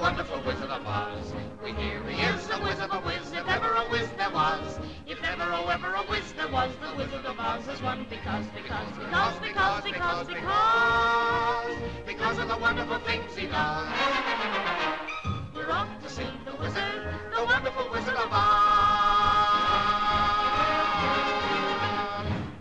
wonderful Wizard of Oz. We hear he is the Wizard of Wiz, if ever a Wiz there was. If ever, oh, ever a Wiz there was, the Wizard of Oz is one because, because, because, because, because, because, because, because, because of the wonderful things he does.